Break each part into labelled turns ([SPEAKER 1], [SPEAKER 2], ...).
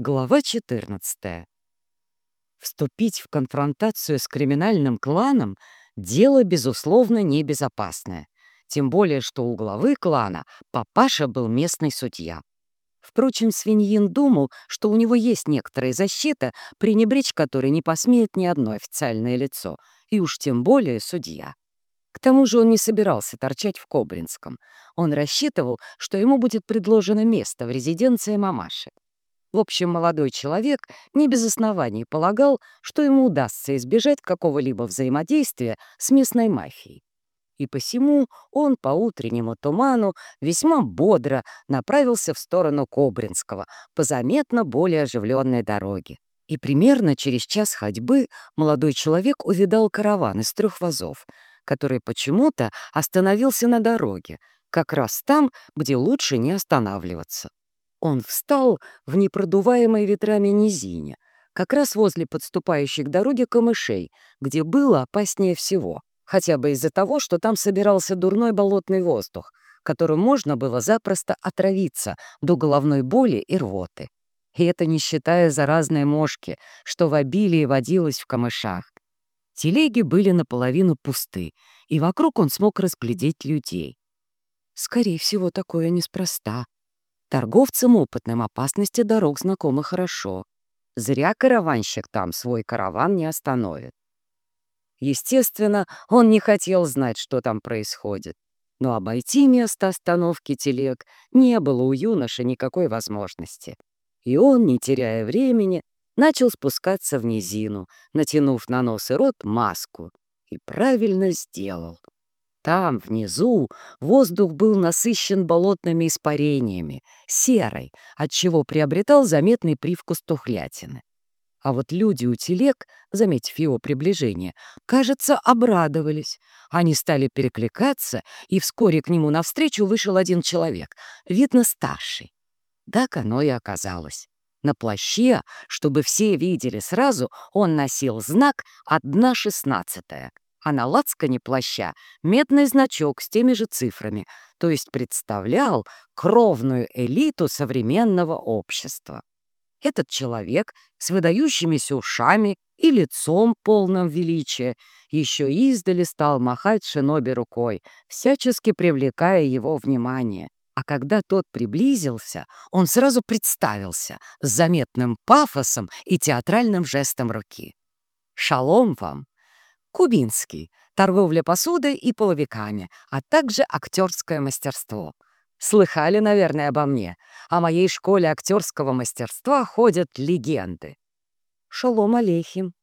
[SPEAKER 1] Глава 14. Вступить в конфронтацию с криминальным кланом — дело, безусловно, небезопасное. Тем более, что у главы клана папаша был местный судья. Впрочем, свиньин думал, что у него есть некоторая защита, пренебречь которой не посмеет ни одно официальное лицо, и уж тем более судья. К тому же он не собирался торчать в Кобринском. Он рассчитывал, что ему будет предложено место в резиденции мамаши. В общем, молодой человек не без оснований полагал, что ему удастся избежать какого-либо взаимодействия с местной мафией. И посему он по утреннему туману весьма бодро направился в сторону Кобринского по заметно более оживленной дороге. И примерно через час ходьбы молодой человек увидал караван из трех вазов, который почему-то остановился на дороге, как раз там, где лучше не останавливаться. Он встал в непродуваемой ветрами низине, как раз возле подступающих к дороге камышей, где было опаснее всего, хотя бы из-за того, что там собирался дурной болотный воздух, которым можно было запросто отравиться до головной боли и рвоты. И это не считая заразной мошки, что в обилии водилось в камышах. Телеги были наполовину пусты, и вокруг он смог разглядеть людей. Скорее всего, такое неспроста, Торговцам опытным опасности дорог знакомы хорошо. Зря караванщик там свой караван не остановит. Естественно, он не хотел знать, что там происходит. Но обойти место остановки телег не было у юноши никакой возможности. И он, не теряя времени, начал спускаться в низину, натянув на нос и рот маску. И правильно сделал. Там, внизу, воздух был насыщен болотными испарениями, серой, отчего приобретал заметный привкус тухлятины. А вот люди у телег, заметив его приближение, кажется, обрадовались. Они стали перекликаться, и вскоре к нему навстречу вышел один человек, видно, старший. Так оно и оказалось. На плаще, чтобы все видели сразу, он носил знак «Одна шестнадцатая», а на лацкане плаща медный значок с теми же цифрами, то есть представлял кровную элиту современного общества. Этот человек с выдающимися ушами и лицом полным величия еще издали стал махать Шиноби рукой, всячески привлекая его внимание. А когда тот приблизился, он сразу представился с заметным пафосом и театральным жестом руки. «Шалом вам! Кубинский — торговля посудой и половиками, а также актерское мастерство. Слыхали, наверное, обо мне. О моей школе актерского мастерства ходят легенды. Шалом алейхим.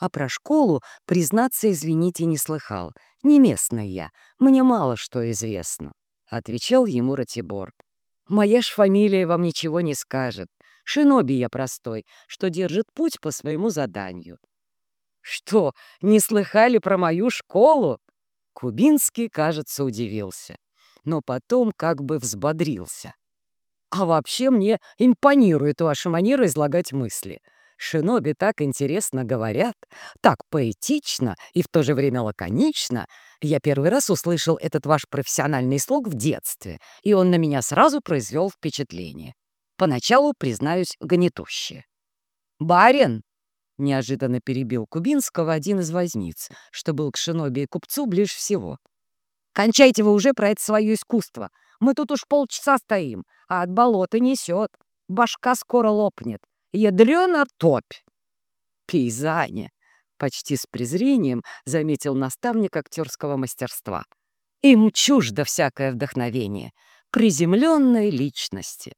[SPEAKER 1] А про школу, признаться, извините, не слыхал. Не местный я, мне мало что известно. Отвечал ему Ратибор. Моя ж фамилия вам ничего не скажет. Шиноби я простой, что держит путь по своему заданию. «Что, не слыхали про мою школу?» Кубинский, кажется, удивился, но потом как бы взбодрился. «А вообще мне импонирует ваша манера излагать мысли. Шиноби так интересно говорят, так поэтично и в то же время лаконично. Я первый раз услышал этот ваш профессиональный слог в детстве, и он на меня сразу произвел впечатление. Поначалу, признаюсь, гнетущее. «Барин!» Неожиданно перебил Кубинского один из возниц, что был к шиноби и купцу ближе всего. «Кончайте вы уже про это свое искусство. Мы тут уж полчаса стоим, а от болота несет. Башка скоро лопнет. Ядрена топь!» «Пейзане!» — почти с презрением заметил наставник актерского мастерства. «Им чуждо всякое вдохновение, приземленной личности».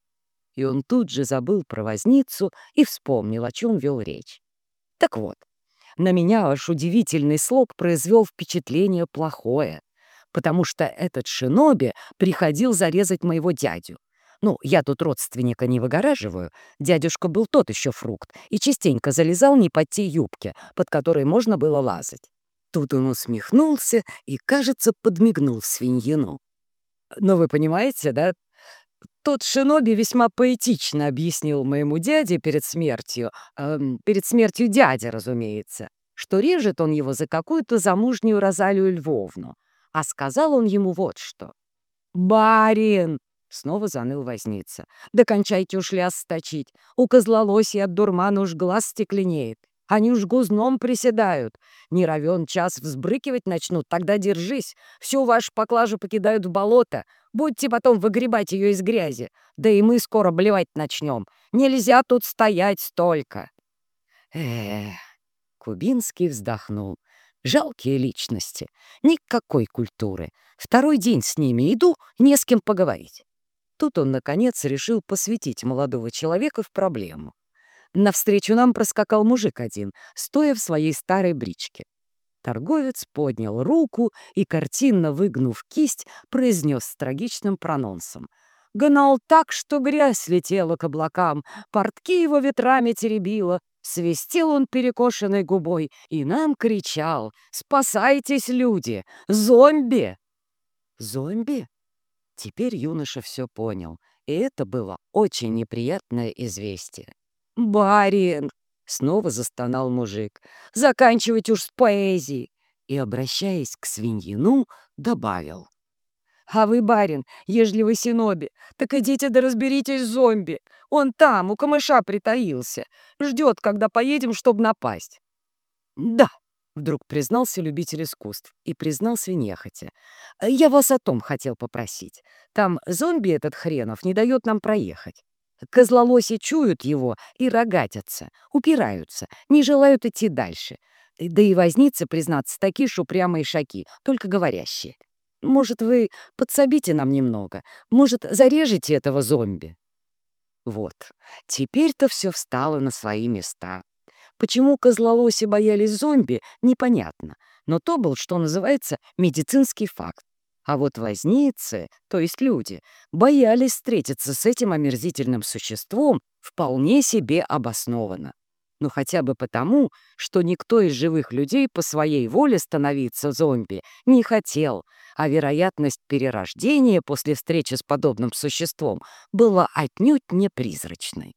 [SPEAKER 1] И он тут же забыл про возницу и вспомнил, о чем вел речь. Так вот, на меня ваш удивительный слог произвел впечатление плохое, потому что этот шиноби приходил зарезать моего дядю. Ну, я тут родственника не выгораживаю. Дядюшка был тот еще фрукт и частенько залезал не под те юбки, под которые можно было лазать. Тут он усмехнулся и, кажется, подмигнул свиньину. Но вы понимаете, да, тот шиноби весьма поэтично объяснил моему дяде перед смертью, э, перед смертью дяди, разумеется, что режет он его за какую-то замужнюю Розалию Львовну. А сказал он ему вот что. «Барин, Снова заныл возница. «Да кончайте уж ляс сточить. У козлолосья от дурмана уж глаз стекленеет. Они уж гузном приседают. Не равен час взбрыкивать начнут, тогда держись. Всю вашу поклажу покидают в болото. Будьте потом выгребать ее из грязи. Да и мы скоро блевать начнем. Нельзя тут стоять столько. Эх, Кубинский вздохнул. Жалкие личности. Никакой культуры. Второй день с ними иду, не с кем поговорить. Тут он, наконец, решил посвятить молодого человека в проблему. Навстречу нам проскакал мужик один, стоя в своей старой бричке. Торговец поднял руку и, картинно выгнув кисть, произнес с трагичным прононсом. Гнал так, что грязь летела к облакам, портки его ветрами теребила, свистел он перекошенной губой и нам кричал «Спасайтесь, люди! Зомби!» «Зомби?» Теперь юноша все понял, и это было очень неприятное известие. «Барин!» — снова застонал мужик. «Заканчивать уж с поэзией!» И, обращаясь к свиньину, добавил. «А вы, барин, ежели вы синоби, так идите да разберитесь с зомби. Он там, у камыша притаился. Ждет, когда поедем, чтобы напасть». «Да», Вдруг признался любитель искусств и признался нехотя. «Я вас о том хотел попросить. Там зомби этот хренов не дает нам проехать. Козлолоси чуют его и рогатятся, упираются, не желают идти дальше. Да и возницы, признаться, такие ж упрямые шаки, только говорящие. Может, вы подсобите нам немного? Может, зарежете этого зомби?» Вот, теперь-то все встало на свои места. Почему козлолоси боялись зомби, непонятно, но то был, что называется, медицинский факт. А вот возницы, то есть люди, боялись встретиться с этим омерзительным существом вполне себе обоснованно. Ну хотя бы потому, что никто из живых людей по своей воле становиться зомби не хотел, а вероятность перерождения после встречи с подобным существом была отнюдь не призрачной.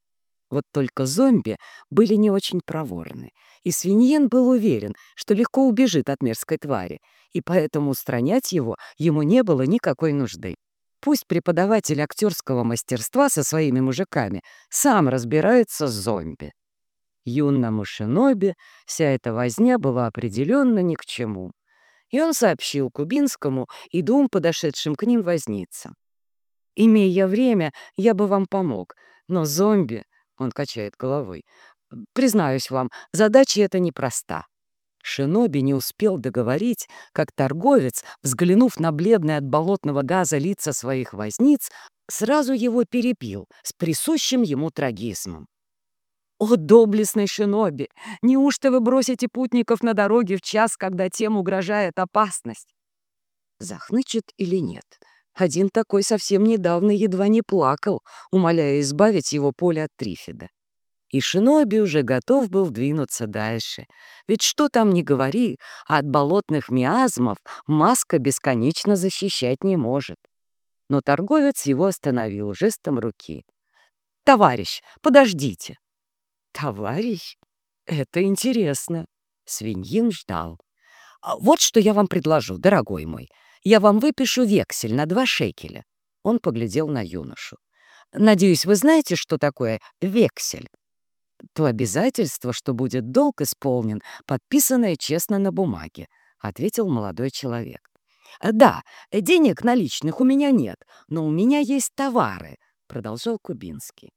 [SPEAKER 1] Вот только зомби были не очень проворны, и свиньен был уверен, что легко убежит от мерзкой твари, и поэтому устранять его ему не было никакой нужды. Пусть преподаватель актерского мастерства со своими мужиками сам разбирается с зомби. Юнному шиноби вся эта возня была определенно ни к чему. И он сообщил Кубинскому и двум подошедшим к ним возницам. «Имея время, я бы вам помог, но зомби он качает головой. «Признаюсь вам, задача эта непроста». Шиноби не успел договорить, как торговец, взглянув на бледные от болотного газа лица своих возниц, сразу его перепил с присущим ему трагизмом. «О, доблестный шиноби! Неужто вы бросите путников на дороге в час, когда тем угрожает опасность?» Захнычет или нет? Один такой совсем недавно едва не плакал, умоляя избавить его поле от трифида. И Шиноби уже готов был двинуться дальше. Ведь что там ни говори, от болотных миазмов маска бесконечно защищать не может. Но торговец его остановил жестом руки. «Товарищ, подождите!» «Товарищ? Это интересно!» Свиньин ждал. «А «Вот что я вам предложу, дорогой мой. Я вам выпишу вексель на два шекеля». Он поглядел на юношу. «Надеюсь, вы знаете, что такое вексель?» «То обязательство, что будет долг исполнен, подписанное честно на бумаге», — ответил молодой человек. «Да, денег наличных у меня нет, но у меня есть товары», — продолжал Кубинский.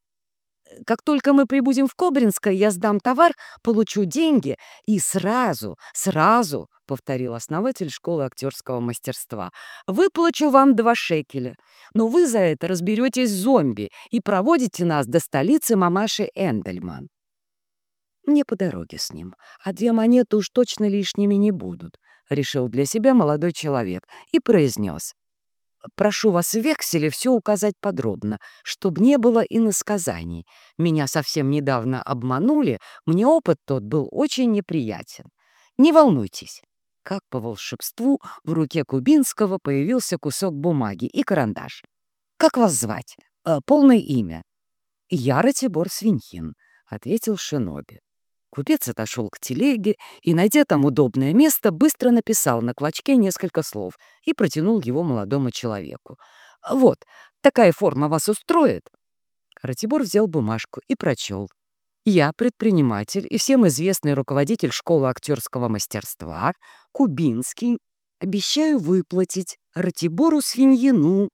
[SPEAKER 1] Как только мы прибудем в Кобринское, я сдам товар, получу деньги и сразу, сразу, — повторил основатель школы актерского мастерства, — выплачу вам два шекеля. Но вы за это разберетесь с зомби и проводите нас до столицы мамаши Эндельман. Мне по дороге с ним, а две монеты уж точно лишними не будут, — решил для себя молодой человек и произнес. Прошу вас в векселе все указать подробно, чтобы не было иносказаний. Меня совсем недавно обманули, мне опыт тот был очень неприятен. Не волнуйтесь. Как по волшебству в руке Кубинского появился кусок бумаги и карандаш. «Как вас звать? Э, полное имя?» «Я Ратибор Свиньин», — ответил Шиноби. Купец отошел к телеге и, найдя там удобное место, быстро написал на клочке несколько слов и протянул его молодому человеку. Вот, такая форма вас устроит?» Ратибор взял бумажку и прочел. «Я предприниматель и всем известный руководитель школы актерского мастерства, Кубинский, обещаю выплатить Ратибору Свиньину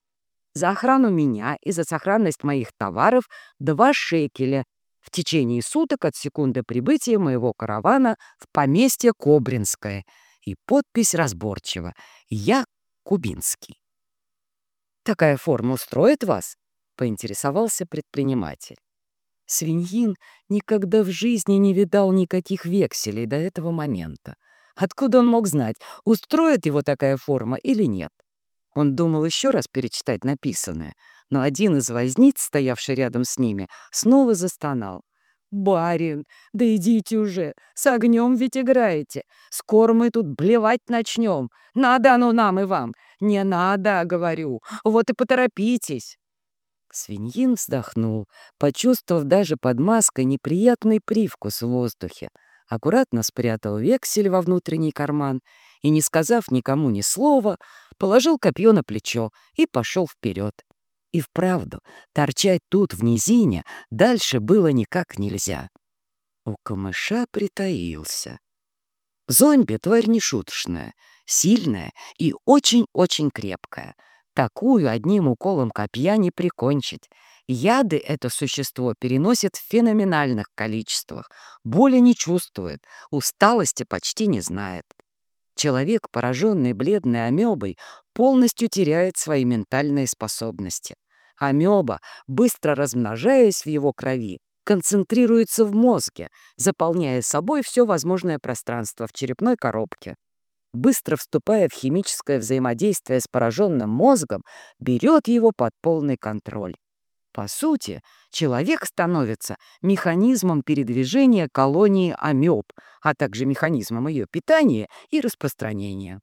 [SPEAKER 1] за охрану меня и за сохранность моих товаров два шекеля в течение суток от секунды прибытия моего каравана в поместье Кобринское. И подпись разборчива. Я Кубинский. «Такая форма устроит вас?» — поинтересовался предприниматель. Свиньин никогда в жизни не видал никаких векселей до этого момента. Откуда он мог знать, устроит его такая форма или нет? Он думал еще раз перечитать написанное — но один из возниц, стоявший рядом с ними, снова застонал. «Барин, да идите уже, с огнем ведь играете. Скоро мы тут блевать начнем. Надо оно нам и вам. Не надо, говорю. Вот и поторопитесь». Свиньин вздохнул, почувствовав даже под маской неприятный привкус в воздухе. Аккуратно спрятал вексель во внутренний карман и, не сказав никому ни слова, положил копье на плечо и пошел вперед. И вправду, торчать тут, в низине, дальше было никак нельзя. У камыша притаился. Зомби — тварь нешуточная, сильная и очень-очень крепкая. Такую одним уколом копья не прикончить. Яды это существо переносит в феноменальных количествах, боли не чувствует, усталости почти не знает. Человек, пораженный бледной амебой, полностью теряет свои ментальные способности. Амеба, быстро размножаясь в его крови, концентрируется в мозге, заполняя собой все возможное пространство в черепной коробке. Быстро вступая в химическое взаимодействие с пораженным мозгом, берет его под полный контроль. По сути, человек становится механизмом передвижения колонии амеб, а также механизмом ее питания и распространения.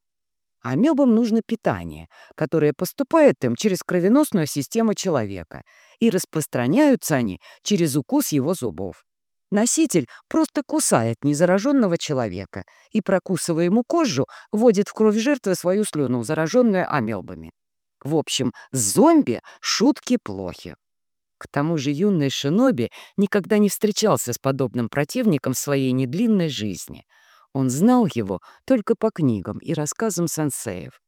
[SPEAKER 1] Амебам нужно питание, которое поступает им через кровеносную систему человека, и распространяются они через укус его зубов. Носитель просто кусает незараженного человека и, прокусывая ему кожу, вводит в кровь жертвы свою слюну, зараженную амебами. В общем, зомби шутки плохи. К тому же юный шиноби никогда не встречался с подобным противником в своей недлинной жизни — он знал его только по книгам и рассказам сенсеев.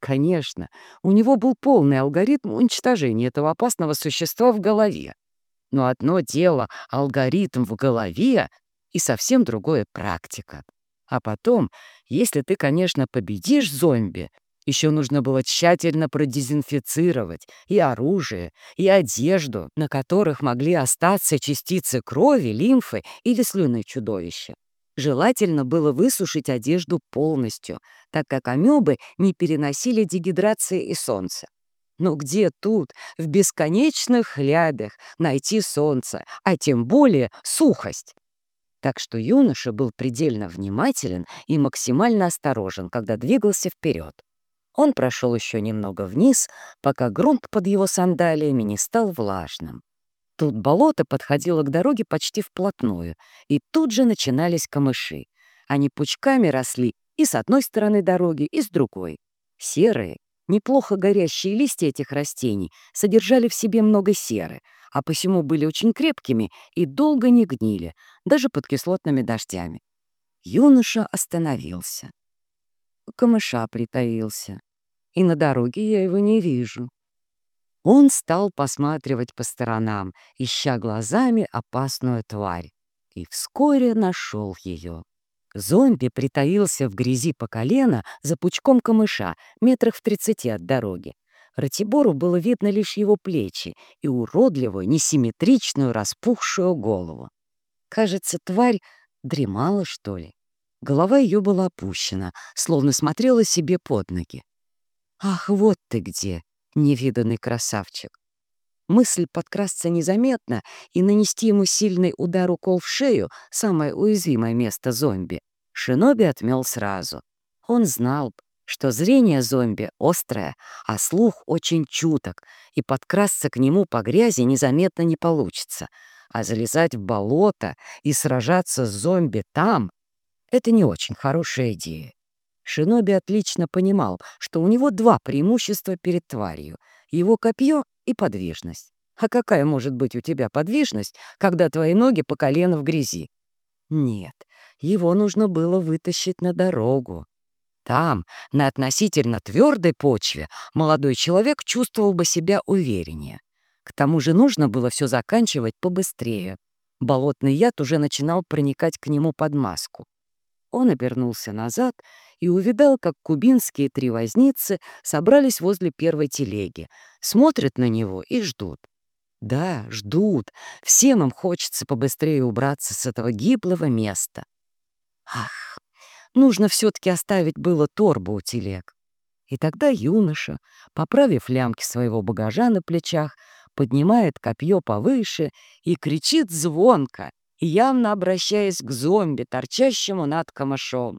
[SPEAKER 1] Конечно, у него был полный алгоритм уничтожения этого опасного существа в голове. Но одно дело — алгоритм в голове, и совсем другое — практика. А потом, если ты, конечно, победишь зомби, еще нужно было тщательно продезинфицировать и оружие, и одежду, на которых могли остаться частицы крови, лимфы или слюны чудовища. Желательно было высушить одежду полностью, так как амебы не переносили дегидрации и солнца. Но где тут, в бесконечных хлябях, найти солнце, а тем более сухость? Так что юноша был предельно внимателен и максимально осторожен, когда двигался вперед. Он прошел еще немного вниз, пока грунт под его сандалиями не стал влажным. Тут болото подходило к дороге почти вплотную, и тут же начинались камыши. Они пучками росли и с одной стороны дороги, и с другой. Серые, неплохо горящие листья этих растений содержали в себе много серы, а посему были очень крепкими и долго не гнили, даже под кислотными дождями. Юноша остановился. Камыша притаился, и на дороге я его не вижу. Он стал посматривать по сторонам, ища глазами опасную тварь, и вскоре нашел ее. Зомби притаился в грязи по колено за пучком камыша, метрах в тридцати от дороги. Ратибору было видно лишь его плечи и уродливую, несимметричную, распухшую голову. Кажется, тварь дремала, что ли. Голова ее была опущена, словно смотрела себе под ноги. «Ах, вот ты где!» Невиданный красавчик. Мысль подкрасться незаметно и нанести ему сильный удар укол в шею, самое уязвимое место зомби, Шиноби отмел сразу. Он знал, что зрение зомби острое, а слух очень чуток, и подкрасться к нему по грязи незаметно не получится. А залезать в болото и сражаться с зомби там — это не очень хорошая идея. Шиноби отлично понимал, что у него два преимущества перед тварью. Его копье и подвижность. А какая может быть у тебя подвижность, когда твои ноги по колено в грязи? Нет, его нужно было вытащить на дорогу. Там, на относительно твердой почве, молодой человек чувствовал бы себя увереннее. К тому же нужно было все заканчивать побыстрее. Болотный яд уже начинал проникать к нему под маску. Он обернулся назад и увидал, как кубинские три возницы собрались возле первой телеги, смотрят на него и ждут. Да, ждут. Всем им хочется побыстрее убраться с этого гиблого места. Ах, нужно все-таки оставить было торбу у телег. И тогда юноша, поправив лямки своего багажа на плечах, поднимает копье повыше и кричит звонко, явно обращаясь к зомби, торчащему над камышом.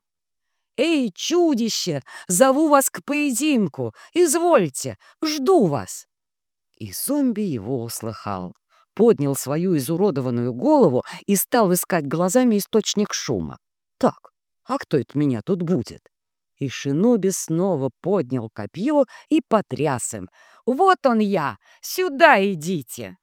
[SPEAKER 1] «Эй, чудище! Зову вас к поединку! Извольте! Жду вас!» И зомби его услыхал. Поднял свою изуродованную голову и стал искать глазами источник шума. «Так, а кто это меня тут будет?» И Шиноби снова поднял копье и потряс им. «Вот он я! Сюда идите!»